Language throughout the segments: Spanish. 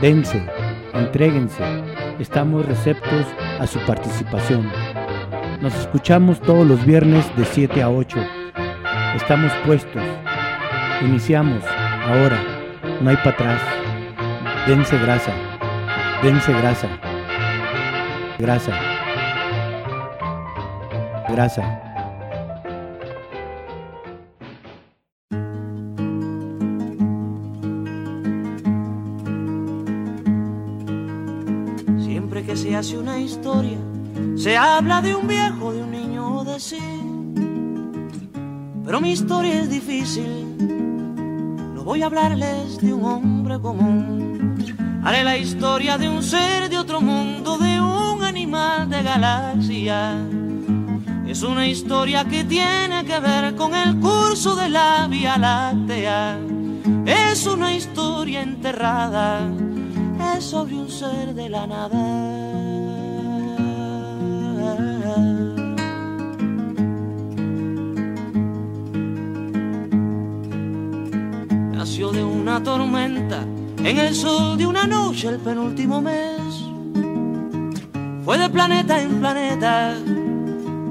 dense, entréguense, estamos receptos a su participación. Nos escuchamos todos los viernes de 7 a 8. Estamos puestos. Iniciamos. Ahora. No hay para atrás. Dense grasa. Dense grasa. Grasa. Grasa. De un viejo, de un niño de sí. Pero mi historia es difícil, no voy a hablarles de un hombre común. Haré la historia de un ser de otro mundo, de un animal de galaxia. Es una historia que tiene que ver con el curso de la Vía Láctea. Es una historia enterrada, es sobre un ser de la nada. De una tormenta en el sol de una noche el penúltimo mes. Fue de planeta en planeta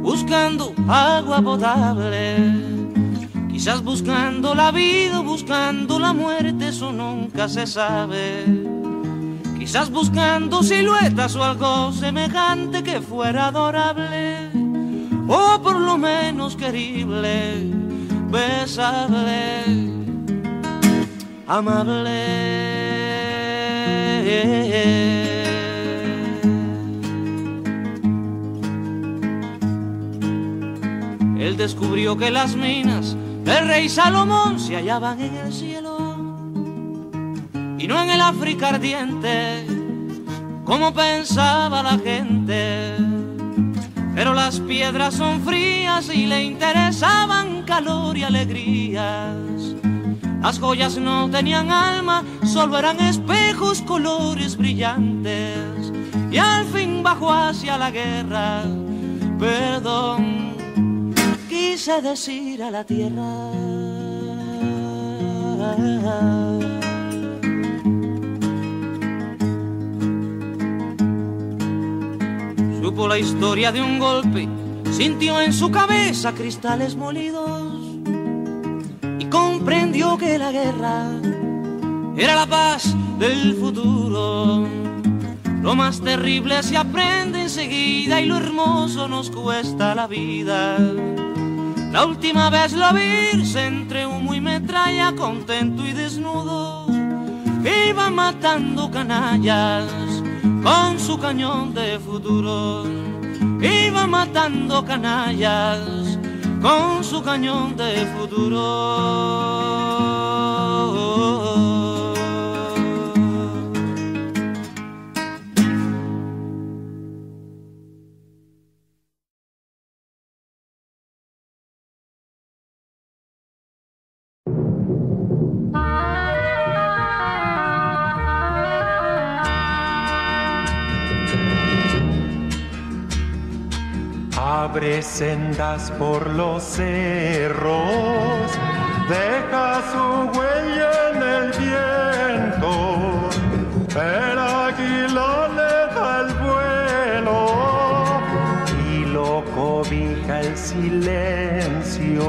buscando agua potable. Quizás buscando la vida, buscando la muerte, eso nunca se sabe. Quizás buscando siluetas o algo semejante que fuera adorable, o por lo menos querible, besable, amable. Él descubrió que las minas del rey Salomón se hallaban en el cielo y no en el África ardiente, como pensaba la gente. Pero las piedras son frías y le interesaban calor y alegrías. Las joyas no tenían alma, solo eran espejos, colores brillantes. Y al fin bajó hacia la guerra, perdón, quise decir a la tierra. Supo la historia de un golpe, sintió en su cabeza cristales molidos que la guerra era la paz del futuro. Lo más terrible se aprende enseguida y lo hermoso nos cuesta la vida. La última vez lo vi entre humo y metralla, contento y desnudo, iba matando canallas con su cañón de futuro. Iba matando canallas con su cañón de futuro. Abre por los cerros, deja su huella en el viento, el águila le da el vuelo y lo cobija el silencio.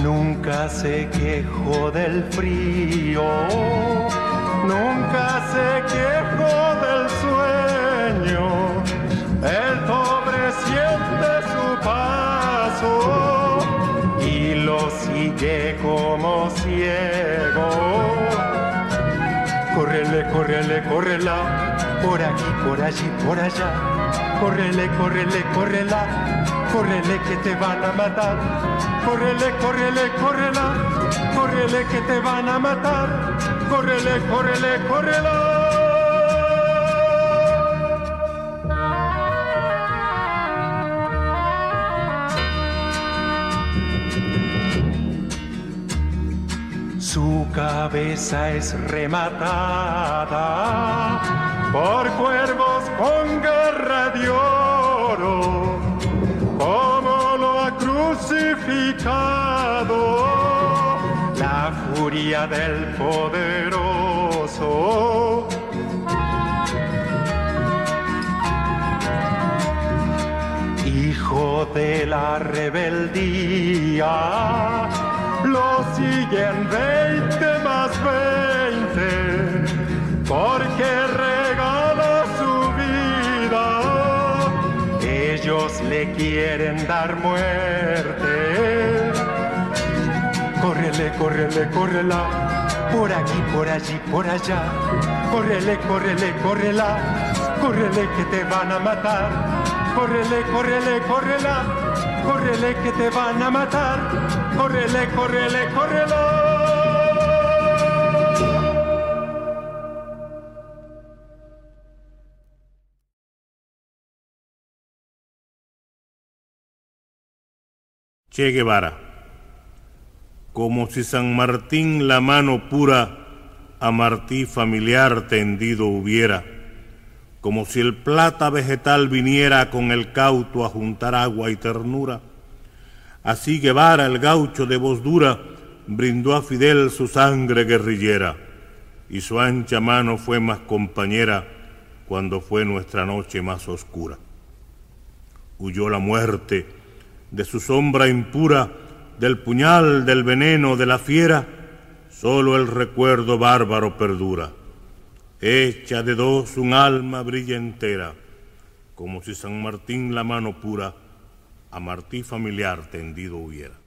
Nunca se quejó del frío nunca se quejó del sueño. El pobre siente su paso y lo sigue como ciego. Corre Córrele, córrele, córrela, por aquí, por allí, por allá. Córrele, córrele, córrela, córrele que te van a matar. Córrele, córrele, córrela, córrele que te van a matar. Córrele, córrele, córrela. Su cabeza es rematada por cuervos con garra de oro, como lo ha crucificado del poderoso. Hijo de la rebeldía lo siguen 20 más 20, porque regala su vida. Ellos le quieren dar muerte. Córrele, córrele, córrela, por aquí, por allí, por allá. Córrele, córrele, córrela, córrele que te van a matar. Córrele, córrele, córrela, córrele que te van a matar córrele, córrele, córrele. Che Guevara, como si San Martín la mano pura a Martí familiar tendido hubiera, como si el plata vegetal viniera con el cauto a juntar agua y ternura, Así Guevara, el gaucho de voz dura, brindó a Fidel su sangre guerrillera, y su ancha mano fue más compañera cuando fue nuestra noche más oscura. Huyó la muerte de su sombra impura, del puñal, del veneno, de la fiera, solo el recuerdo bárbaro perdura. Hecha de dos un alma brilla entera, como si San Martín la mano pura a Martí familiar tendido hubiera.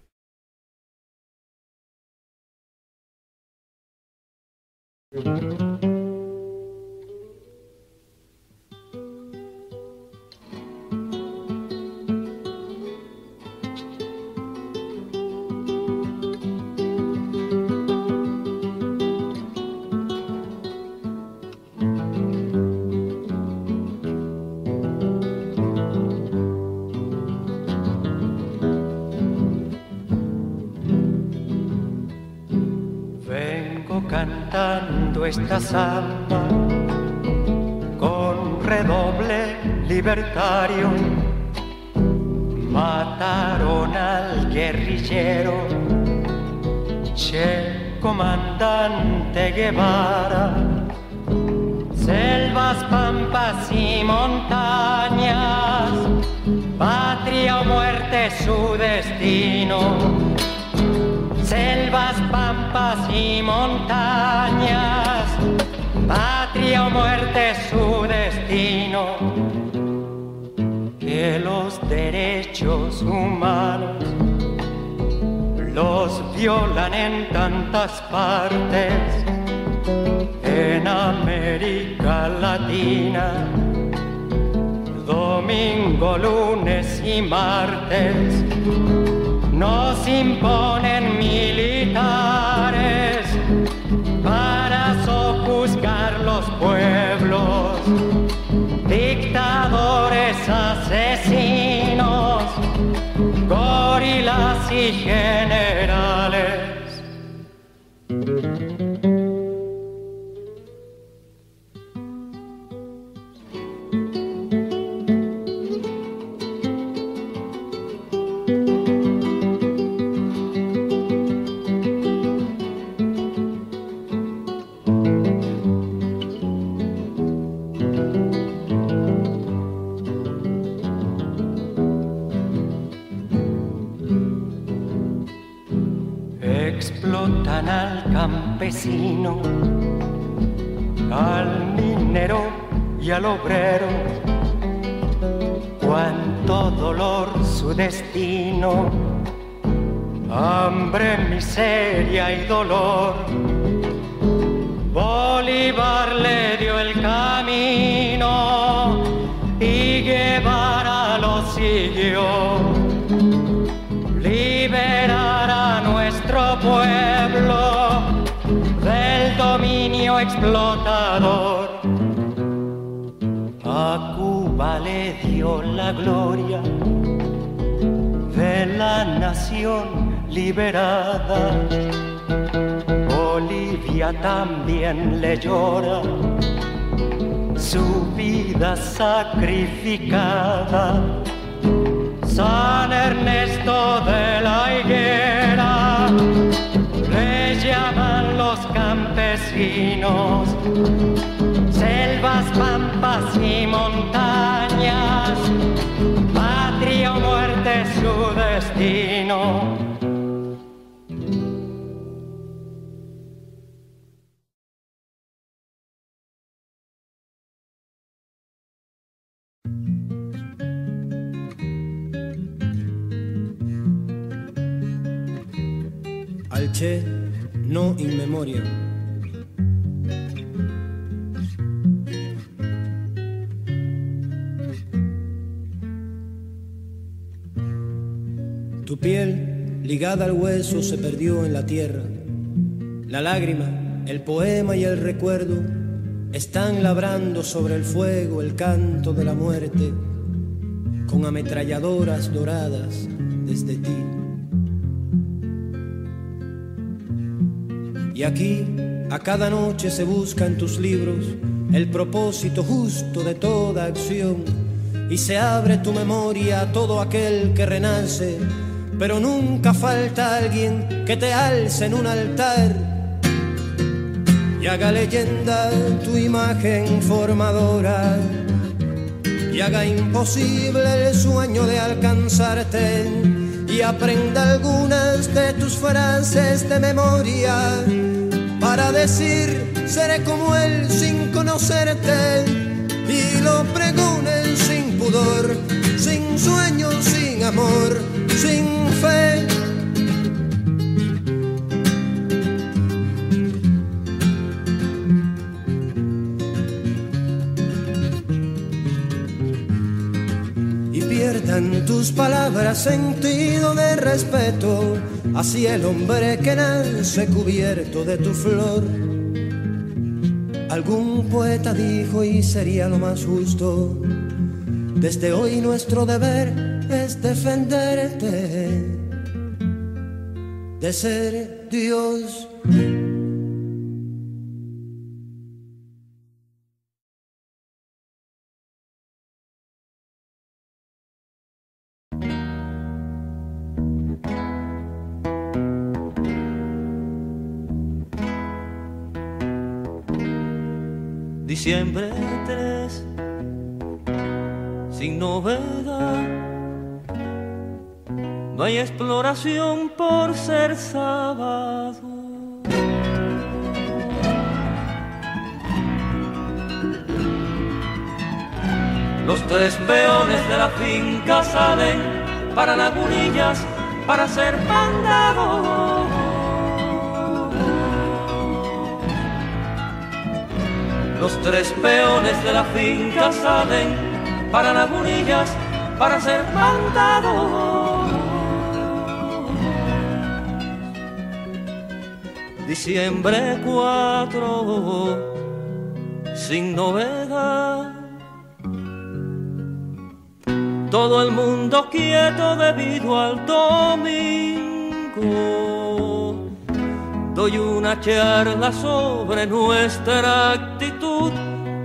Esta samba con redoble libertario. Mataron al guerrillero, Che comandante Guevara. Selvas, pampas y montañas, patria o muerte su destino pampas y montañas, patria o muerte su destino. Que los derechos humanos los violan en tantas partes, en América Latina, domingo, lunes y martes nos imponen pueblos, dictadores asesinos, gorilas y generales. Al minero y al obrero. Cuánto dolor su destino, hambre, miseria y dolor. Bolívar le dio el camino y Guevara lo siguió. Explotador. A Cuba le dio la gloria de la nación liberada Bolivia también le llora su vida sacrificada. San Ernesto de la Higuera llaman los campesinos, selvas, pampas y montañas, patria o muerte su destino. No in memoria. Tu piel, ligada al hueso, se perdió en la tierra. La lágrima, el poema y el recuerdo están labrando sobre el fuego el canto de la muerte con ametralladoras doradas desde ti. Y aquí, a cada noche se busca en tus libros el propósito justo de toda acción. Y se abre tu memoria a todo aquel que renace, pero nunca falta alguien que te alce en un altar y haga leyenda tu imagen formadora y haga imposible el sueño de alcanzarte y aprenda algunas de tus frases de memoria para decir seré como él sin conocerte. Y lo pregonen sin pudor, sin sueño, sin amor, sin fe. En tus palabras sentido de respeto hacia el hombre que nace cubierto de tu flor. Algún poeta dijo y sería lo más justo, desde hoy nuestro deber es defenderte de ser Dios. Siempre tres, sin novedad. No hay exploración por ser sábado. Los tres peones de la finca salen para lagunillas para ser mandados. Los tres peones de la finca salen para las burillas para ser mandados. Diciembre 4, sin novedad. Todo el mundo quieto debido al domingo. Doy una charla sobre nuestra actitud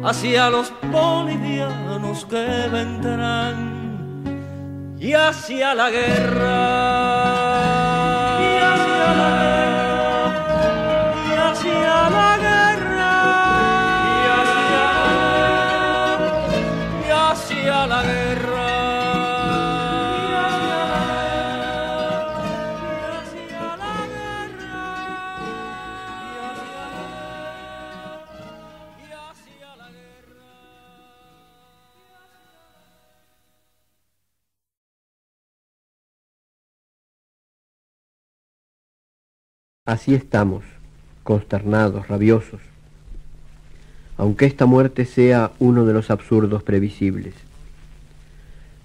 hacia los bolivianos que vendrán y hacia la guerra. Y hacia la guerra. Y hacia la guerra. Así estamos, consternados, rabiosos. aunque esta muerte sea uno de los absurdos previsibles.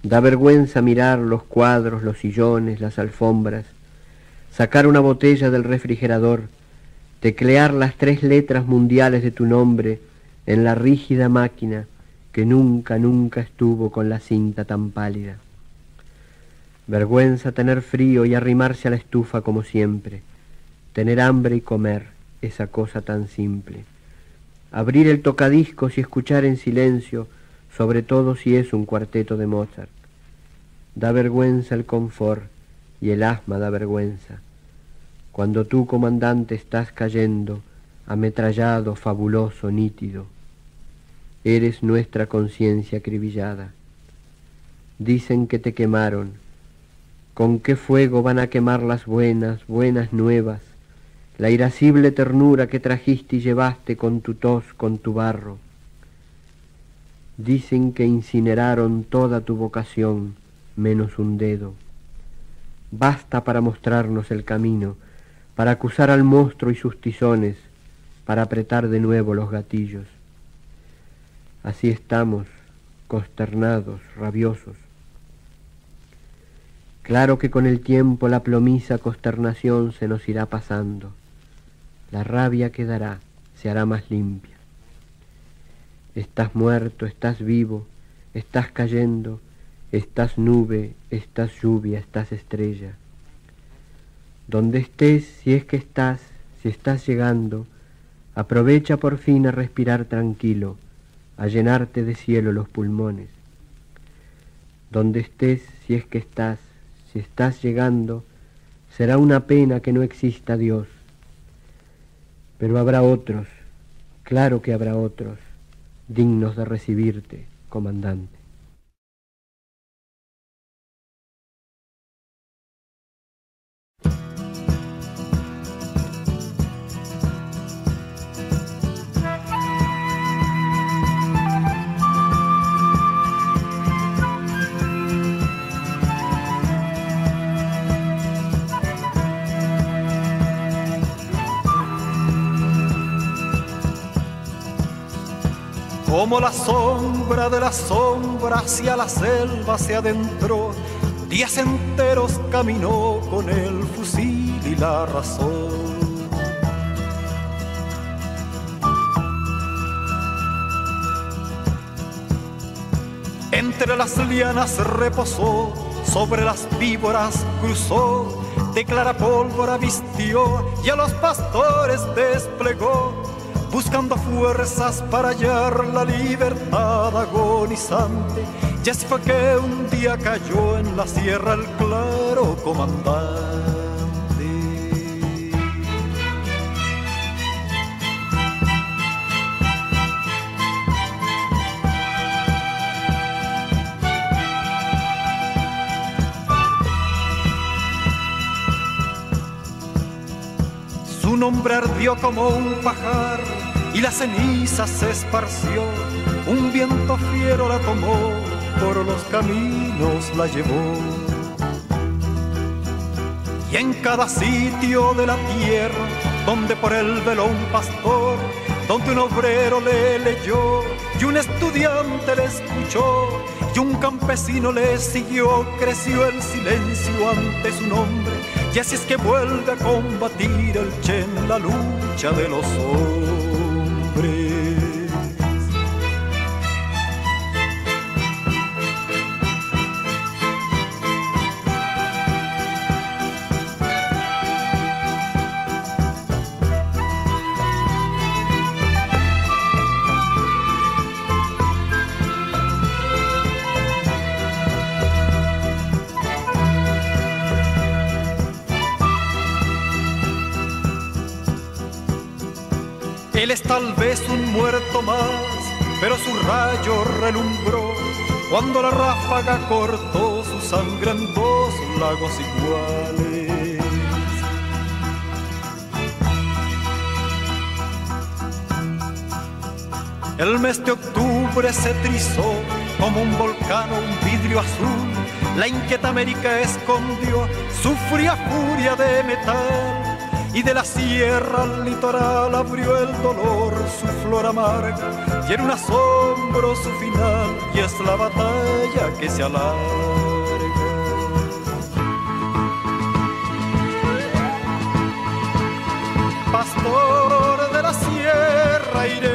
Da vergüenza mirar los cuadros, los sillones, las alfombras, sacar una botella del refrigerador, teclear las tres letras mundiales de tu nombre en la rígida máquina que nunca, nunca estuvo con la cinta tan pálida. Vergüenza tener frío y arrimarse a la estufa como siempre, tener hambre y comer, esa cosa tan simple abrir el tocadiscos y escuchar en silencio, sobre todo si es un cuarteto de Mozart. Da vergüenza el confort y el asma da vergüenza. Cuando tú, comandante, estás cayendo, ametrallado, fabuloso, nítido, eres nuestra conciencia acribillada. Dicen que te quemaron. ¿Con qué fuego van a quemar las buenas, buenas nuevas? La irascible ternura que trajiste y llevaste con tu tos, con tu barro. Dicen que incineraron toda tu vocación, menos un dedo. Basta para mostrarnos el camino, para acusar al monstruo y sus tizones, para apretar de nuevo los gatillos. Así estamos, consternados, rabiosos. Claro que con el tiempo la plomiza consternación se nos irá pasando la rabia quedará, se hará más limpia. Estás muerto, estás vivo, estás cayendo, estás nube, estás lluvia, estás estrella. Donde estés, si es que estás, si estás llegando, aprovecha por fin a respirar tranquilo, a llenarte de cielo los pulmones. Donde estés, si es que estás, si estás llegando, será una pena que no exista Dios, pero habrá otros, claro que habrá otros, dignos de recibirte, comandante. Como la sombra de la sombra hacia la selva se adentró, días enteros caminó con el fusil y la razón. Entre las lianas reposó, sobre las víboras cruzó, de clara pólvora vistió y a los pastores desplegó buscando fuerzas para hallar la libertad agonizante. Y así fue que un día cayó en la sierra el claro comandante. Su nombre ardió como un pajar y la ceniza se esparció. Un viento fiero la tomó, por los caminos la llevó. Y en cada sitio de la tierra, donde por él veló un pastor, donde un obrero le leyó y un estudiante le escuchó y un campesino le siguió, creció el silencio ante su nombre y así es que vuelve a combatir el Che en la lucha de los hombres. Tal vez un muerto más, pero su rayo relumbró cuando la ráfaga cortó su sangre en dos lagos iguales. El mes de octubre se trizó como un volcán un vidrio azul. La inquieta América escondió su fría furia de metal y de la sierra al litoral abrió el dolor su flor amarga y en un asombro su final y es la batalla que se alarga. Pastor de la sierra iré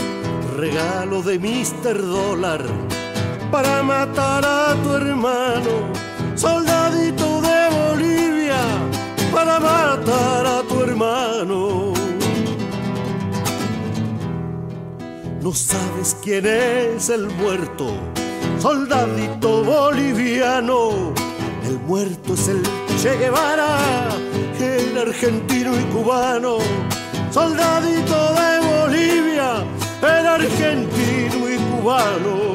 regalo de Mr. Dólar para matar a tu hermano, soldadito de Bolivia, para matar a tu hermano. No sabes quién es el muerto, soldadito boliviano, el muerto es el Che Guevara el argentino y cubano, soldadito de Bolivia, el argentino y cubano.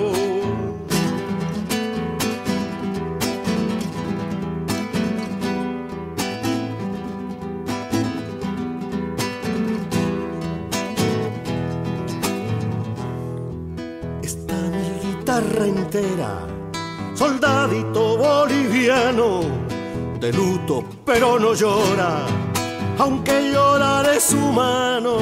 Está mi guitarra entera, soldadito boliviano de luto, pero no llora, aunque llorar es humano.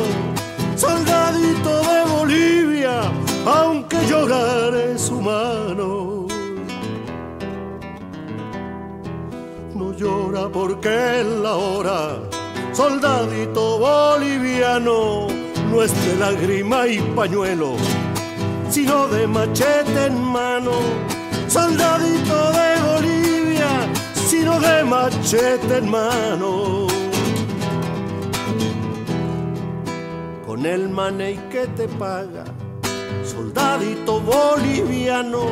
Soldadito de Bolivia, aunque llorar es humano. No llora porque es la hora, soldadito boliviano, no es de lágrima y pañuelo, sino de machete en mano. Soldadito de Bolivia, sino de machete en mano. Con el maney que te paga, soldadito boliviano,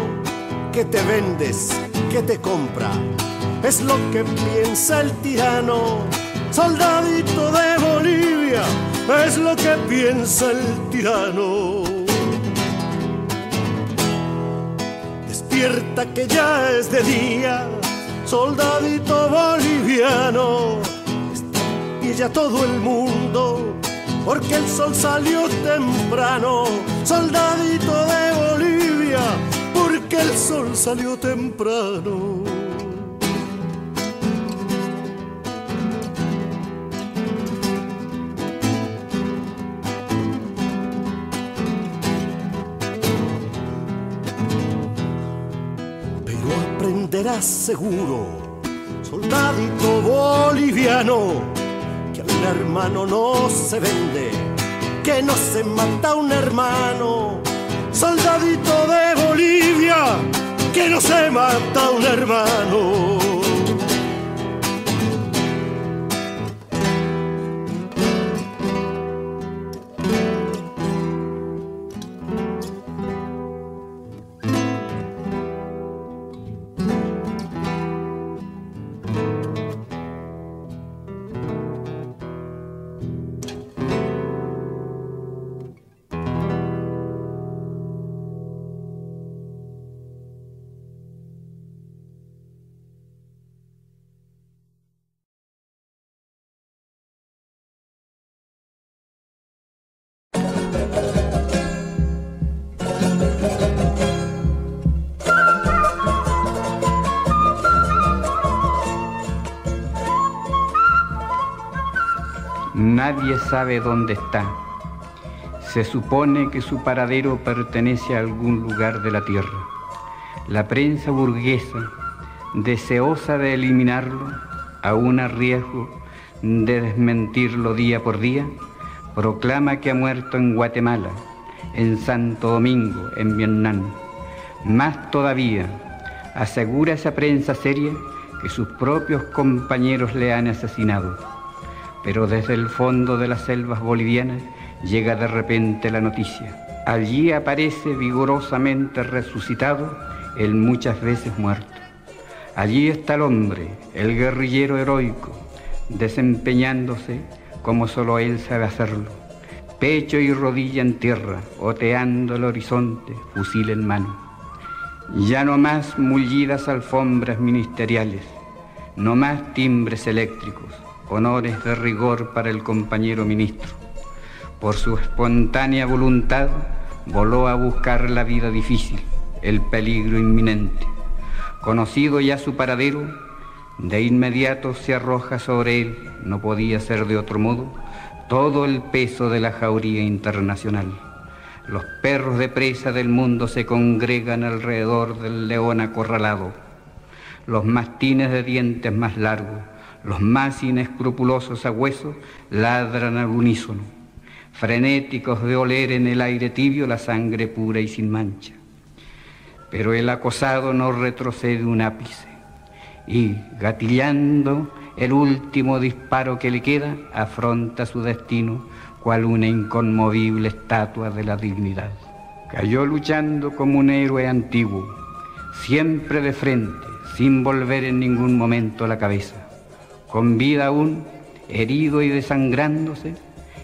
que te vendes, que te compra, es lo que piensa el tirano. Soldadito de Bolivia, es lo que piensa el tirano. Despierta que ya es de día soldadito boliviano, y ya todo el mundo, porque el sol salió temprano, soldadito de Bolivia, porque el sol salió temprano. aprenderás seguro, soldadito boliviano, un hermano no se vende, que no se mata un hermano, soldadito de Bolivia, que no se mata un hermano. Nadie sabe dónde está. Se supone que su paradero pertenece a algún lugar de la tierra. La prensa burguesa, deseosa de eliminarlo, aún a riesgo de desmentirlo día por día, proclama que ha muerto en Guatemala, en Santo Domingo, en Vietnam. Más todavía, asegura esa prensa seria que sus propios compañeros le han asesinado. Pero desde el fondo de las selvas bolivianas llega de repente la noticia. Allí aparece vigorosamente resucitado el muchas veces muerto. Allí está el hombre, el guerrillero heroico, desempeñándose como solo él sabe hacerlo, pecho y rodilla en tierra, oteando el horizonte, fusil en mano. Ya no más mullidas alfombras ministeriales, no más timbres eléctricos, honores de rigor para el compañero ministro. Por su espontánea voluntad voló a buscar la vida difícil, el peligro inminente. Conocido ya su paradero, de inmediato se arroja sobre él, no podía ser de otro modo, todo el peso de la jauría internacional. Los perros de presa del mundo se congregan alrededor del león acorralado. Los mastines de dientes más largos, los más inescrupulosos agüesos, ladran al unísono, frenéticos de oler en el aire tibio la sangre pura y sin mancha. Pero el acosado no retrocede un ápice y, gatillando el último disparo que le queda, afronta su destino cual una inconmovible estatua de la dignidad. Cayó luchando como un héroe antiguo, siempre de frente, sin volver en ningún momento la cabeza. Con vida aún, herido y desangrándose,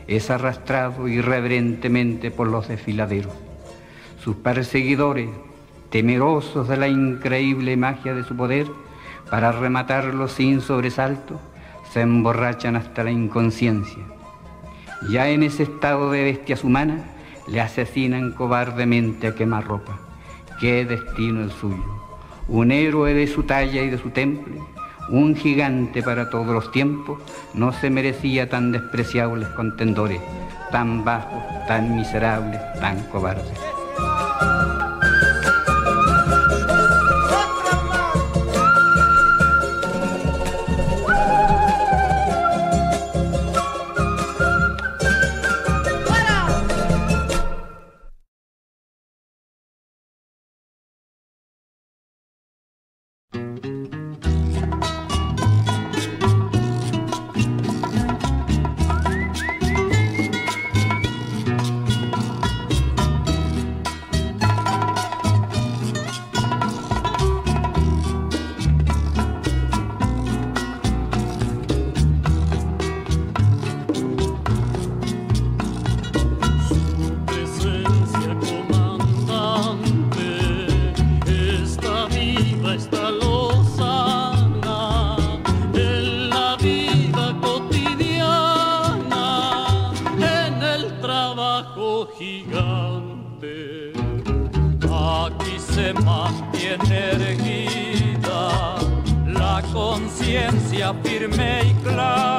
es arrastrado irreverentemente por los desfiladeros. Sus perseguidores, temerosos de la increíble magia de su poder, para rematarlo sin sobresalto, se emborrachan hasta la inconsciencia. Ya en ese estado de bestias humanas, le asesinan cobardemente a quemarropa. Qué destino el suyo. Un héroe de su talla y de su temple, un gigante para todos los tiempos, no se merecía tan despreciables contendores, tan bajos, tan miserables, tan cobardes. Clara en el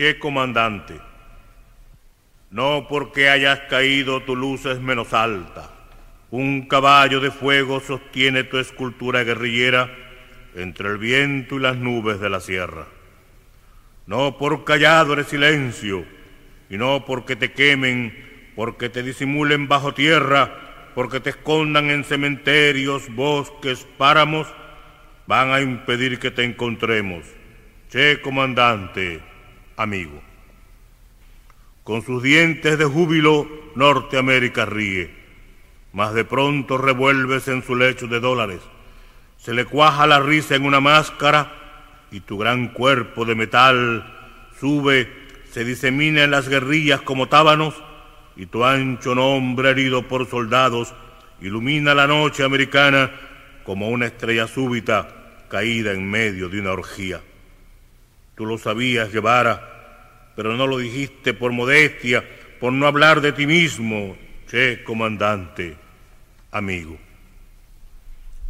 Che comandante, no porque hayas caído tu luz es menos alta. Un caballo de fuego sostiene tu escultura guerrillera entre el viento y las nubes de la sierra. No por callado eres silencio, y no porque te quemen, porque te disimulen bajo tierra, porque te escondan en cementerios, bosques, páramos, van a impedir que te encontremos. Che, comandante, amigo. Con sus dientes de júbilo, Norteamérica ríe, mas de pronto revuelves en su lecho de dólares. Se le cuaja la risa en una máscara y tu gran cuerpo de metal sube, se disemina en las guerrillas como tábanos y tu ancho nombre herido por soldados ilumina la noche americana como una estrella súbita caída en medio de una orgía. Tú lo sabías, Guevara, pero no lo dijiste por modestia, por no hablar de ti mismo, che comandante, amigo.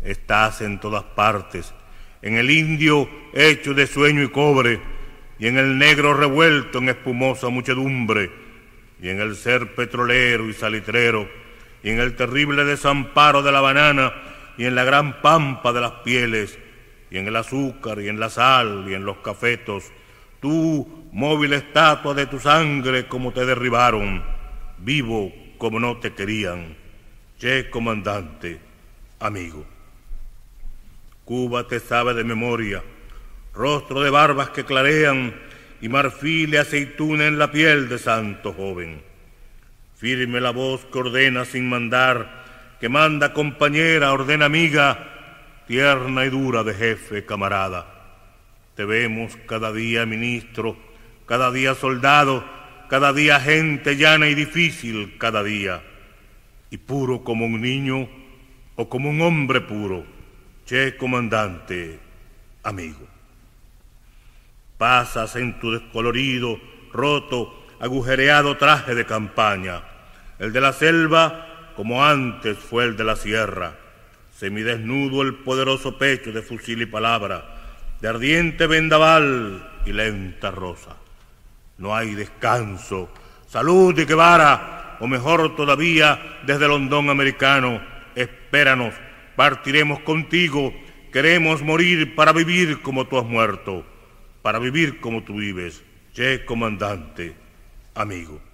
Estás en todas partes, en el indio hecho de sueño y cobre, y en el negro revuelto en espumosa muchedumbre, y en el ser petrolero y salitrero, y en el terrible desamparo de la banana, y en la gran pampa de las pieles, y en el azúcar y en la sal y en los cafetos, tú, móvil estatua de tu sangre como te derribaron, vivo como no te querían, che comandante, amigo. Cuba te sabe de memoria, rostro de barbas que clarean y marfil y aceituna en la piel de santo joven. Firme la voz que ordena sin mandar, que manda compañera, ordena amiga, tierna y dura de jefe, camarada. Te vemos cada día ministro, cada día soldado, cada día gente llana y difícil, cada día. Y puro como un niño o como un hombre puro, che comandante, amigo. Pasas en tu descolorido, roto, agujereado traje de campaña, el de la selva como antes fue el de la sierra semidesnudo el poderoso pecho de fusil y palabra, de ardiente vendaval y lenta rosa. No hay descanso, salud y Guevara, o mejor todavía, desde el hondón americano, espéranos, partiremos contigo, queremos morir para vivir como tú has muerto, para vivir como tú vives, che comandante, amigo.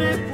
siempre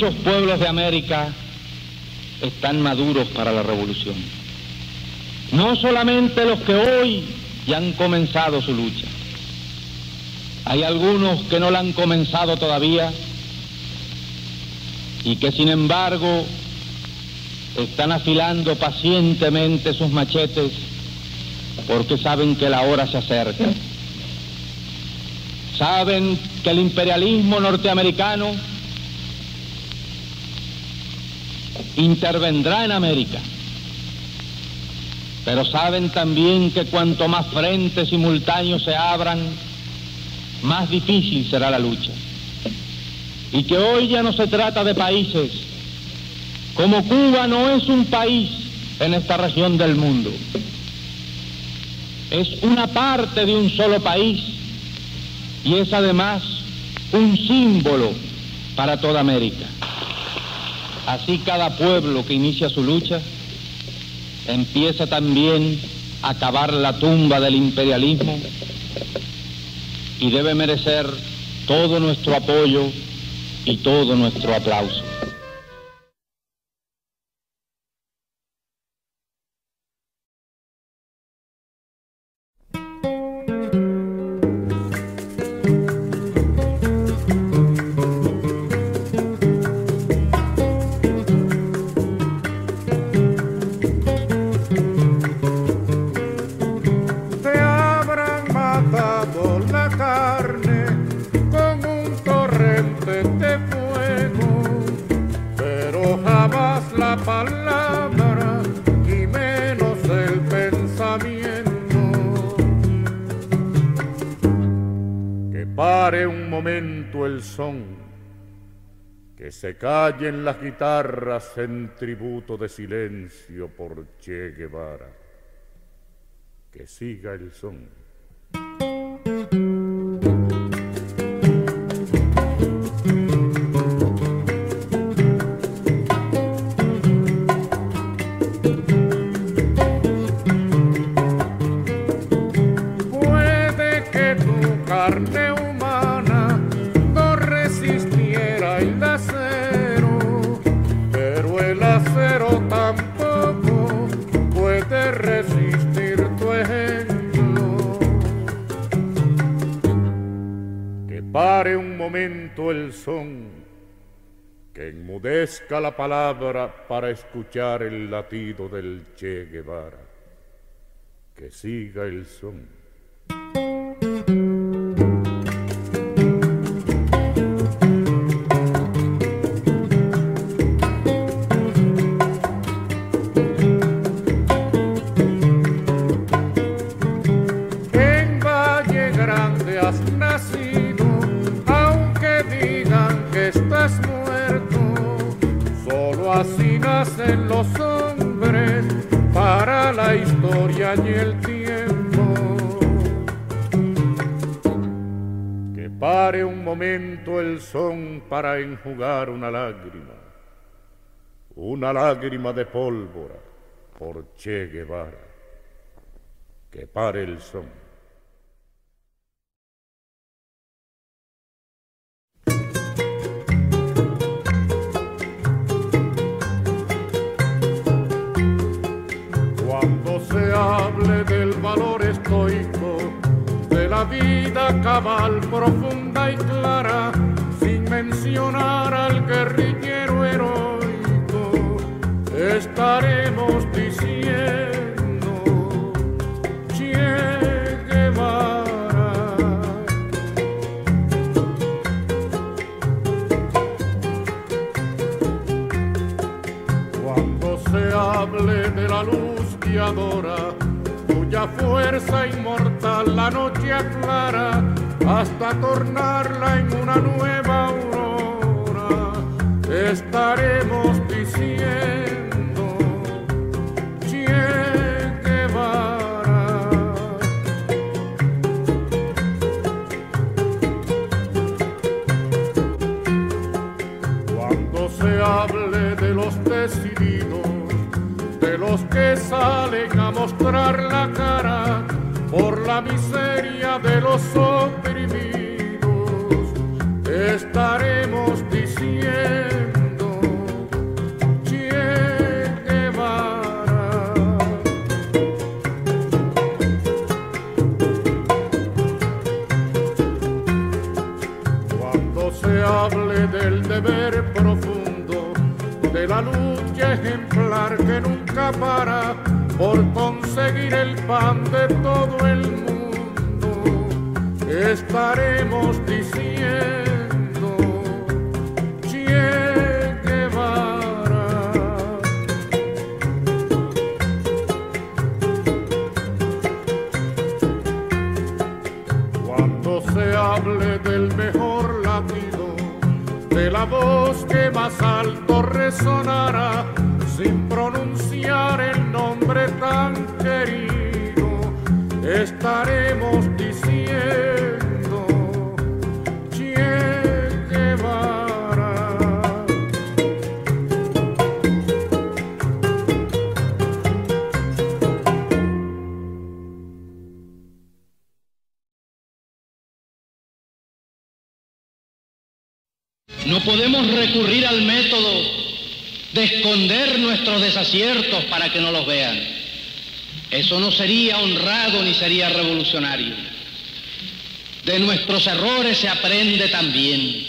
muchos pueblos de América están maduros para la revolución. No solamente los que hoy ya han comenzado su lucha. Hay algunos que no la han comenzado todavía y que sin embargo están afilando pacientemente sus machetes porque saben que la hora se acerca. Saben que el imperialismo norteamericano intervendrá en América. Pero saben también que cuanto más frentes simultáneos se abran, más difícil será la lucha. Y que hoy ya no se trata de países, como Cuba no es un país en esta región del mundo, es una parte de un solo país y es además un símbolo para toda América. Así cada pueblo que inicia su lucha empieza también a cavar la tumba del imperialismo y debe merecer todo nuestro apoyo y todo nuestro aplauso. Se callen las guitarras en tributo de silencio por Che Guevara. Que siga el son. El son, que enmudezca la palabra para escuchar el latido del Che Guevara, que siga el son. Y el tiempo. Que pare un momento el son para enjugar una lágrima, una lágrima de pólvora por Che Guevara. Que pare el son. De la vida cabal, profunda y clara, sin mencionar al guerrillero heroico, estaremos diciendo Che. Cuando se hable de la luz guiadora, fuerza inmortal la noche aclara hasta tornarla en una nueva aurora. Estaremos diciendo Che Guevara. Cuando se hable de los decididos los que salen a mostrar la cara por la miseria de los oprimidos. Estaremos diciendo, Che Guevara. Cuando se hable del deber profundo, de la lucha ejemplar que nunca para por conseguir el pan de todo el mundo, estaremos diciendo, desaciertos para que no los vean. Eso no sería honrado ni sería revolucionario. De nuestros errores se aprende también.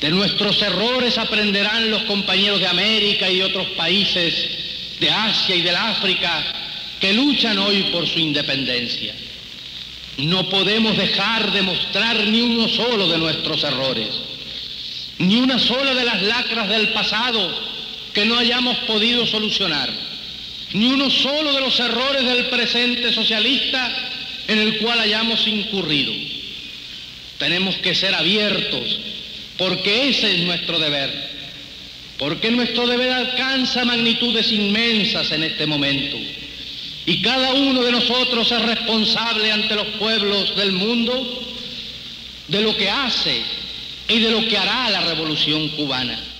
De nuestros errores aprenderán los compañeros de América y otros países de Asia y del África que luchan hoy por su independencia. No podemos dejar de mostrar ni uno solo de nuestros errores, ni una sola de las lacras del pasado que no hayamos podido solucionar, ni uno solo de los errores del presente socialista en el cual hayamos incurrido. Tenemos que ser abiertos, porque ese es nuestro deber, porque nuestro deber alcanza magnitudes inmensas en este momento. Y cada uno de nosotros es responsable ante los pueblos del mundo de lo que hace y de lo que hará la revolución cubana.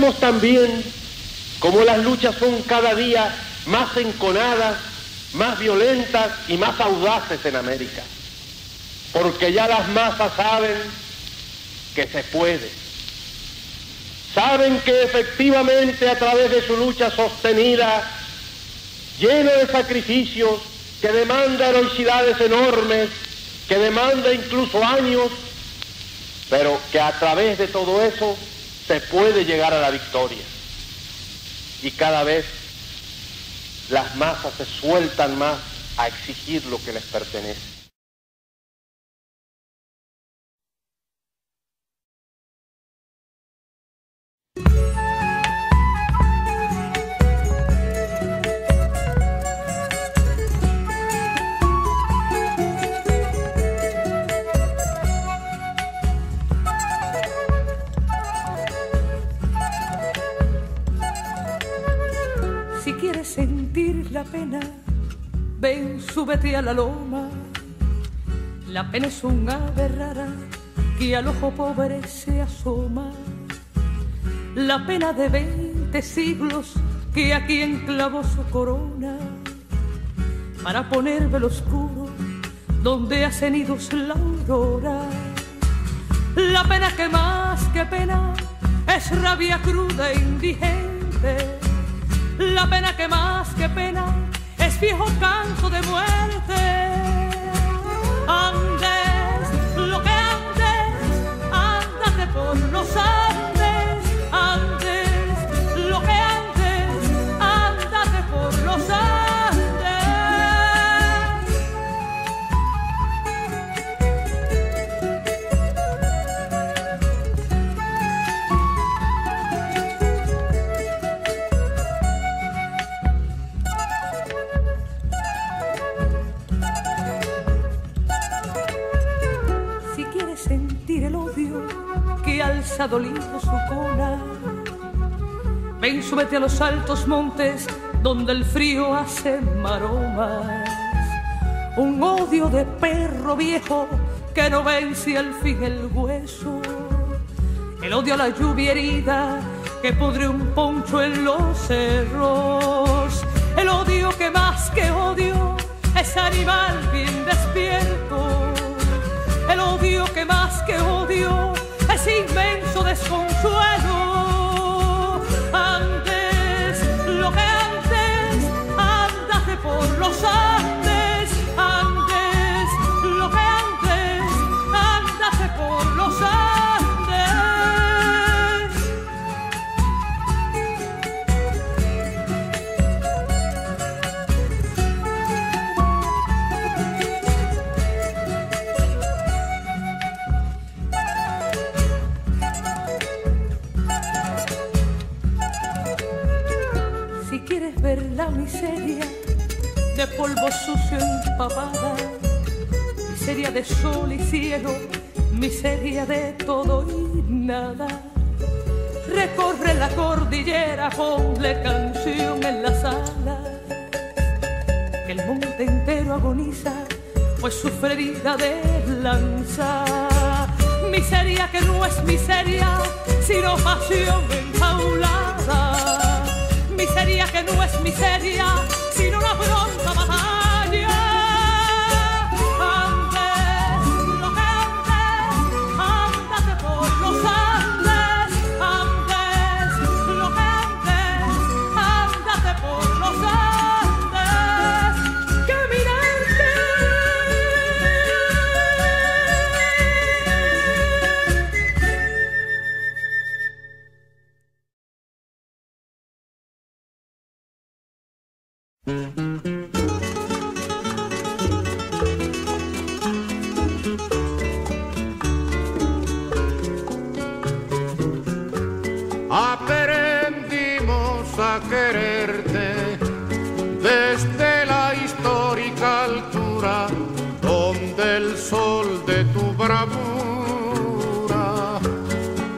Vemos también cómo las luchas son cada día más enconadas, más violentas y más audaces en América. Porque ya las masas saben que se puede. Saben que efectivamente a través de su lucha sostenida, llena de sacrificios, que demanda heroicidades enormes, que demanda incluso años, pero que a través de todo eso se puede llegar a la victoria. Y cada vez las masas se sueltan más a exigir lo que les pertenece. Pena, ven, súbete a la loma. La pena es un ave rara que al ojo pobre se asoma. La pena de veinte siglos que aquí enclavó su corona para poner velo oscuro donde ha cenido la aurora. La pena que más que pena es rabia cruda e indigente. La pena que más que pena es viejo canto de muerte. Andes, lo que andes, ándate por los Andes. Alza dolido su cola, ven, súbete a los altos montes donde el frío hace maromas. Un odio de perro viejo que no vence al fin el hueso. El odio a la lluvia herida que pudre un poncho en los cerros. El odio que más que odio es animal bien despierto. El odio que más que odio es inmenso desconsuelo. Polvo sucio empapada, miseria de sol y cielo, miseria de todo y nada. Recorre la cordillera, ponle canción en la sala, que el monte entero agoniza, pues sufre herida de lanza. Miseria que no es miseria, sino pasión enjaulada miseria que no es miseria, quererte desde la histórica altura donde el sol de tu bravura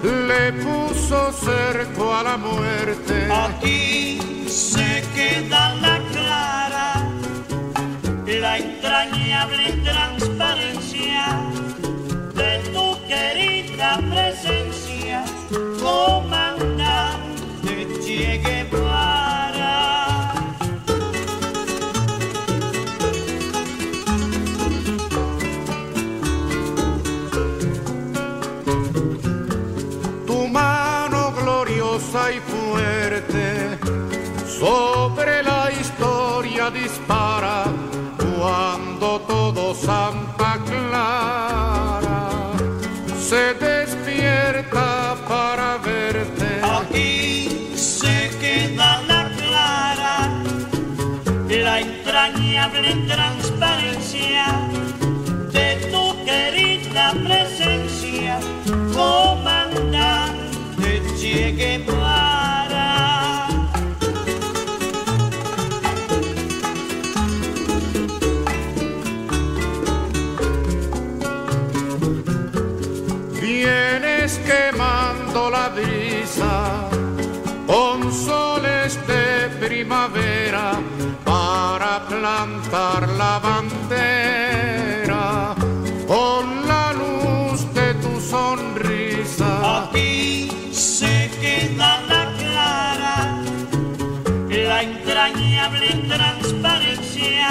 le puso cerco a la muerte. Aquí se queda la clara, la entrañable levantar la bandera con la luz de tu sonrisa. Aquí se queda la clara, la entrañable transparencia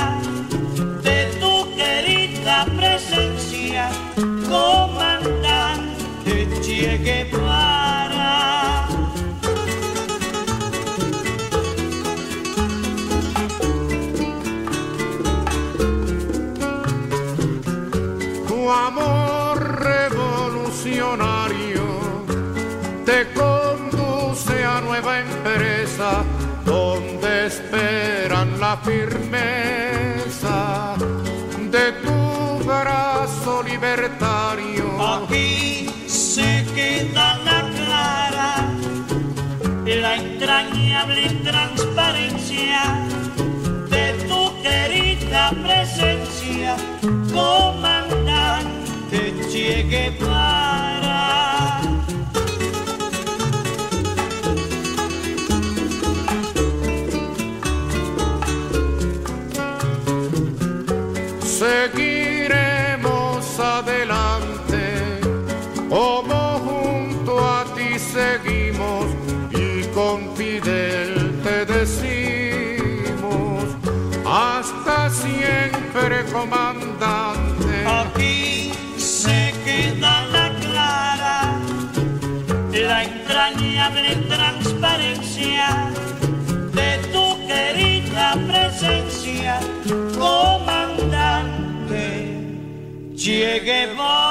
de tu querida presencia. Con donde esperan la firmeza de tu brazo libertario. Aquí se queda la clara, la entrañable transparencia de tu querida presencia, comandante Che llegue va.